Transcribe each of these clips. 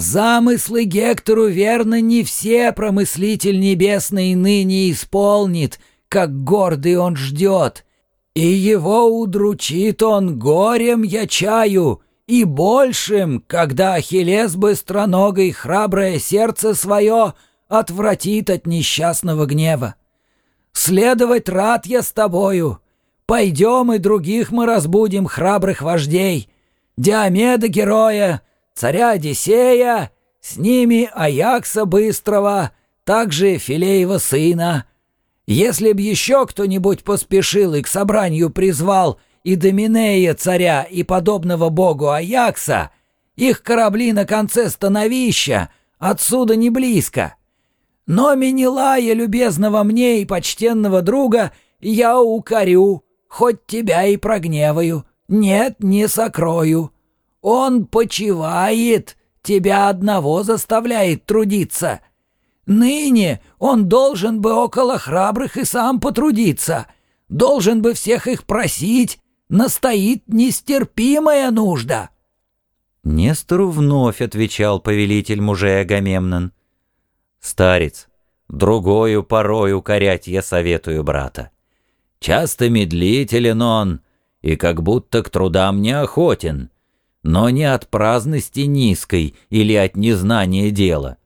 Замыслы Гектору верно не все промыслитель небесный ныне исполнит, как гордый он ждет, и его удручит он горем, я чаю, и большим, когда Ахиллес быстроногой храброе сердце свое отвратит от несчастного гнева. Следовать рад я с тобою. Пойдем и других мы разбудим храбрых вождей. Диомеда героя, царя Одиссея, с ними Аякса Быстрого, также Филеева сына. Если б еще кто-нибудь поспешил и к собранию призвал и Доминея царя, и подобного богу Аякса, их корабли на конце становища, отсюда не близко. Но Менелая, любезного мне и почтенного друга, я укорю, хоть тебя и прогневаю, нет, не сокрою. Он почивает, тебя одного заставляет трудиться. Ныне он должен бы около храбрых и сам потрудиться, должен бы всех их просить, настоит нестерпимая нужда». Нестору вновь отвечал повелитель мужей Агамемнон. «Старец, другою порой укорять я советую брата. Часто медлителен он, и как будто к трудам не охотен, но не от праздности низкой или от незнания дела.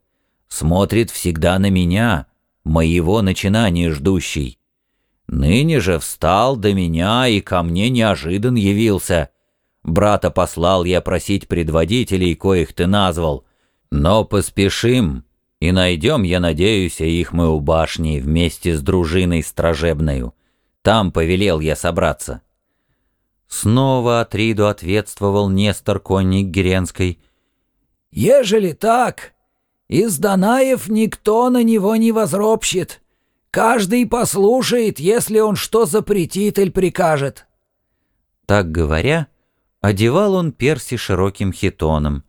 Смотрит всегда на меня, моего начинания ждущий. Ныне же встал до меня и ко мне неожидан явился. Брата послал я просить предводителей, коих ты назвал. Но поспешим, и найдем, я надеюсь, их мы у башни вместе с дружиной стражебною. Там повелел я собраться. Снова Атриду ответствовал Нестор конник Геренской. «Ежели так, из Данаев никто на него не возропщит. Каждый послушает, если он что запретит или прикажет». Так говоря, одевал он перси широким хитоном.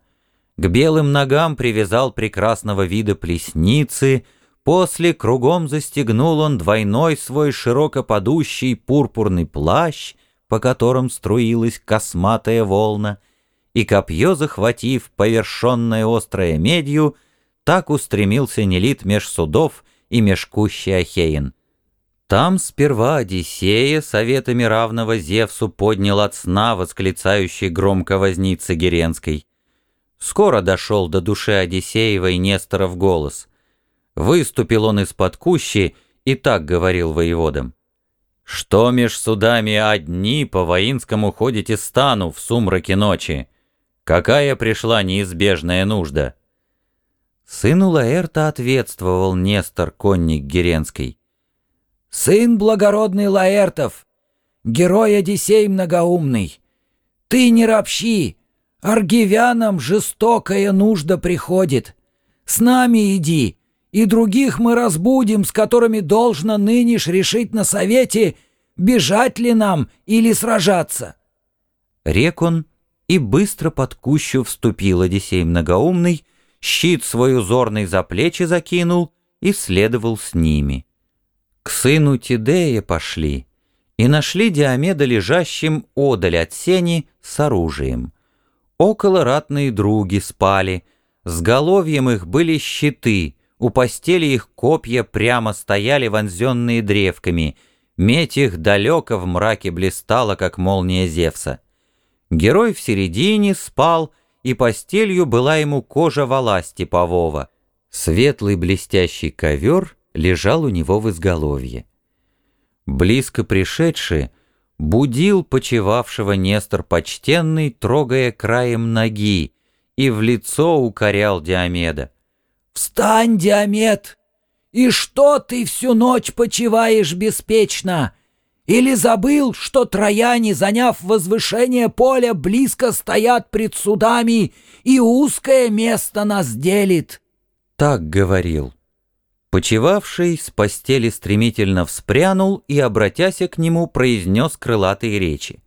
К белым ногам привязал прекрасного вида плесницы, после кругом застегнул он двойной свой широко подущий пурпурный плащ — по которым струилась косматая волна, и копье захватив, повершенное острое медью, так устремился Нелит меж судов и меж кущи Ахеин. Там сперва Одиссея советами равного Зевсу поднял от сна восклицающий громко возницы Геренской. Скоро дошел до души Одиссеевой Несторов голос. Выступил он из-под кущи и так говорил воеводам. Что меж судами одни по воинскому ходите стану в сумраке ночи? Какая пришла неизбежная нужда?» Сыну Лаэрта ответствовал Нестор, конник Геренский. «Сын благородный Лаэртов, герой Одиссей многоумный, ты не ропщи, аргивянам жестокая нужда приходит. С нами иди, и других мы разбудим, с которыми должно ныне ж решить на совете, бежать ли нам или сражаться». Рек он, и быстро под кущу вступил Одиссей многоумный, щит свой узорный за плечи закинул и следовал с ними. К сыну Тидея пошли и нашли Диомеда лежащим одаль от сени с оружием. Около ратные други спали, с головьем их были щиты, у постели их копья прямо стояли вонзенные древками, медь их далеко в мраке блистала, как молния Зевса. Герой в середине спал, и постелью была ему кожа вала степового. Светлый блестящий ковер лежал у него в изголовье. Близко пришедший будил почевавшего Нестор почтенный, трогая краем ноги, и в лицо укорял Диомеда. «Встань, Диамет! И что ты всю ночь почиваешь беспечно? Или забыл, что трояне, заняв возвышение поля, близко стоят пред судами, и узкое место нас делит?» Так говорил. Почевавший с постели стремительно вспрянул и, обратясь к нему, произнес крылатые речи.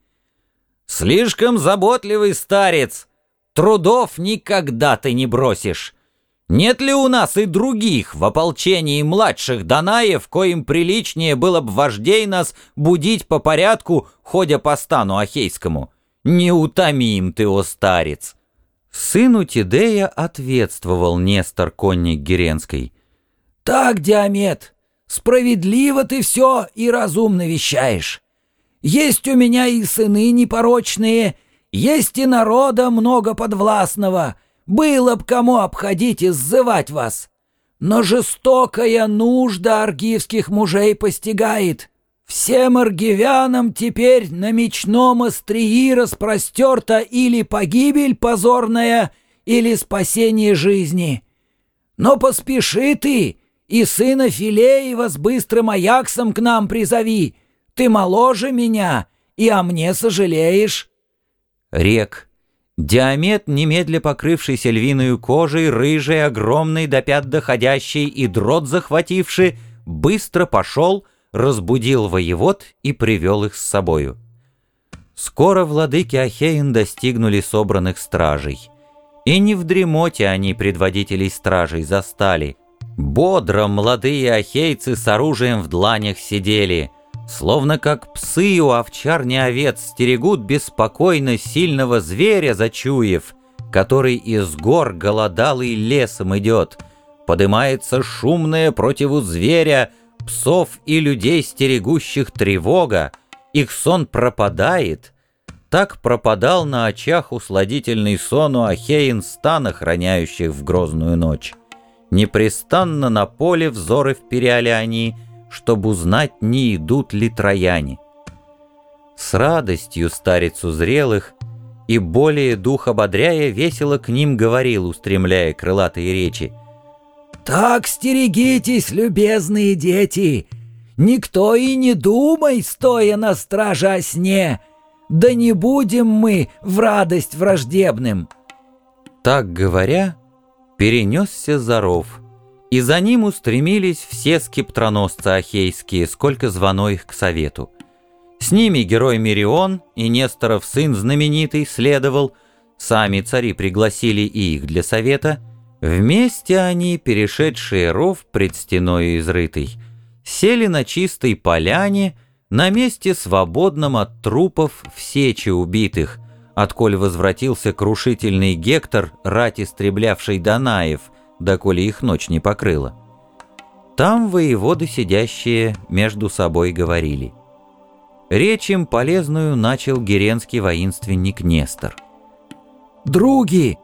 «Слишком заботливый старец! Трудов никогда ты не бросишь! Нет ли у нас и других в ополчении младших Данаев, коим приличнее было бы вождей нас будить по порядку, ходя по стану Ахейскому? Неутомим ты, о старец! Сыну Тидея ответствовал Нестор, конник Геренской. «Так, Диамет, справедливо ты все и разумно вещаешь. Есть у меня и сыны непорочные, есть и народа много подвластного, было б кому обходить и сзывать вас. Но жестокая нужда аргивских мужей постигает. Всем аргивянам теперь на мечном острии распростерта или погибель позорная, или спасение жизни. Но поспеши ты, и сына Филеева с быстрым Аяксом к нам призови. Ты моложе меня, и о мне сожалеешь». Рек. Диамет, немедля покрывшийся львиную кожей, рыжий, огромный, до пят доходящий и дрот захвативший, быстро пошел, разбудил воевод и привел их с собою. Скоро владыки Ахеин достигнули собранных стражей. И не в дремоте они предводителей стражей застали. Бодро молодые ахейцы с оружием в дланях сидели, словно как псы у овчарни овец стерегут беспокойно сильного зверя зачуев, который из гор голодалый лесом идет. Подымается шумная противу зверя, псов и людей стерегущих тревога, их сон пропадает, так пропадал на очах усладительный сон у Ахеин стан, охраняющих в грозную ночь. Непрестанно на поле взоры вперяли они, чтобы узнать, не идут ли трояне. С радостью старец узрелых и более дух ободряя весело к ним говорил, устремляя крылатые речи — так стерегитесь, любезные дети! Никто и не думай, стоя на страже о сне! Да не будем мы в радость враждебным!» Так говоря, перенесся Заров, и за ним устремились все скиптроносцы ахейские, сколько звано их к совету. С ними герой Мирион и Несторов сын знаменитый следовал, сами цари пригласили и их для совета — Вместе они, перешедшие ров пред стеною изрытой, сели на чистой поляне, на месте свободном от трупов в сече убитых, отколь возвратился крушительный Гектор, рать истреблявший Данаев, доколе их ночь не покрыла. Там воеводы, сидящие, между собой говорили. Речь им полезную начал геренский воинственник Нестор. «Други!»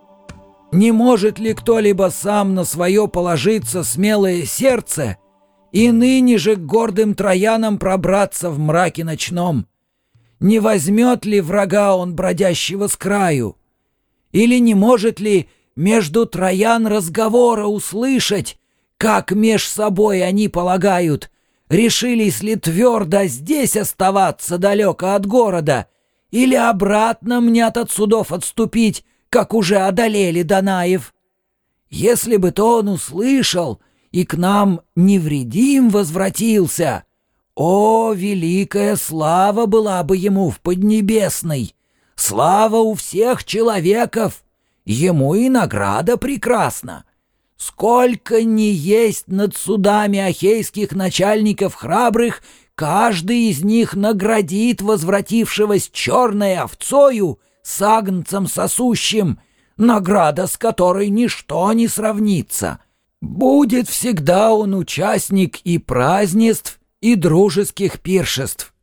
Не может ли кто-либо сам на свое положиться смелое сердце и ныне же к гордым троянам пробраться в мраке ночном? Не возьмет ли врага он бродящего с краю? Или не может ли между троян разговора услышать, как меж собой они полагают, решились ли твердо здесь оставаться далеко от города, или обратно мнят от судов отступить, как уже одолели Данаев. Если бы то он услышал и к нам невредим возвратился, о, великая слава была бы ему в Поднебесной! Слава у всех человеков! Ему и награда прекрасна! Сколько не есть над судами ахейских начальников храбрых, каждый из них наградит возвратившегося черной овцою с агнцем сосущим, награда с которой ничто не сравнится. Будет всегда он участник и празднеств, и дружеских пиршеств.